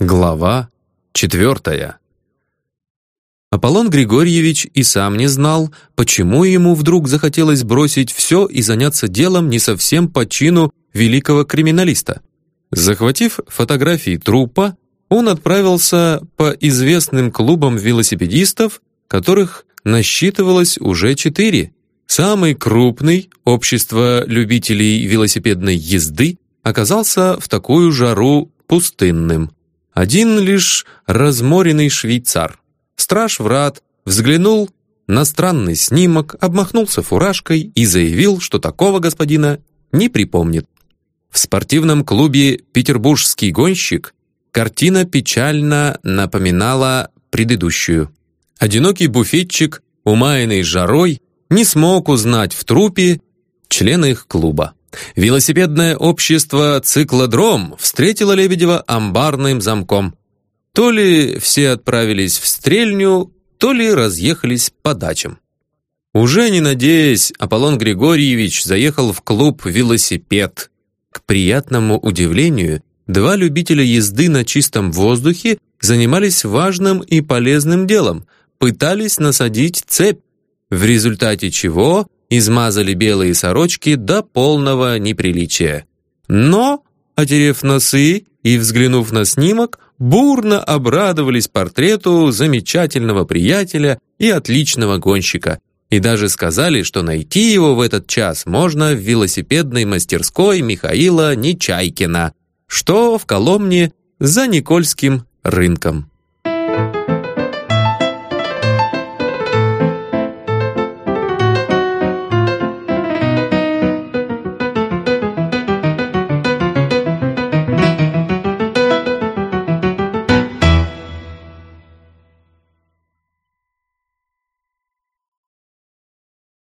Глава четвертая. Аполлон Григорьевич и сам не знал, почему ему вдруг захотелось бросить все и заняться делом не совсем по чину великого криминалиста. Захватив фотографии трупа, он отправился по известным клубам велосипедистов, которых насчитывалось уже четыре. Самый крупный, общество любителей велосипедной езды, оказался в такую жару пустынным. Один лишь разморенный швейцар. Страж врат взглянул на странный снимок, обмахнулся фуражкой и заявил, что такого господина не припомнит. В спортивном клубе «Петербургский гонщик» картина печально напоминала предыдущую. Одинокий буфетчик, умаянный жарой, не смог узнать в трупе члена их клуба. Велосипедное общество «Циклодром» встретило Лебедева амбарным замком. То ли все отправились в стрельню, то ли разъехались по дачам. Уже не надеясь, Аполлон Григорьевич заехал в клуб «Велосипед». К приятному удивлению, два любителя езды на чистом воздухе занимались важным и полезным делом – пытались насадить цепь, в результате чего измазали белые сорочки до полного неприличия. Но, отерев носы и взглянув на снимок, бурно обрадовались портрету замечательного приятеля и отличного гонщика, и даже сказали, что найти его в этот час можно в велосипедной мастерской Михаила Нечайкина, что в Коломне за Никольским рынком.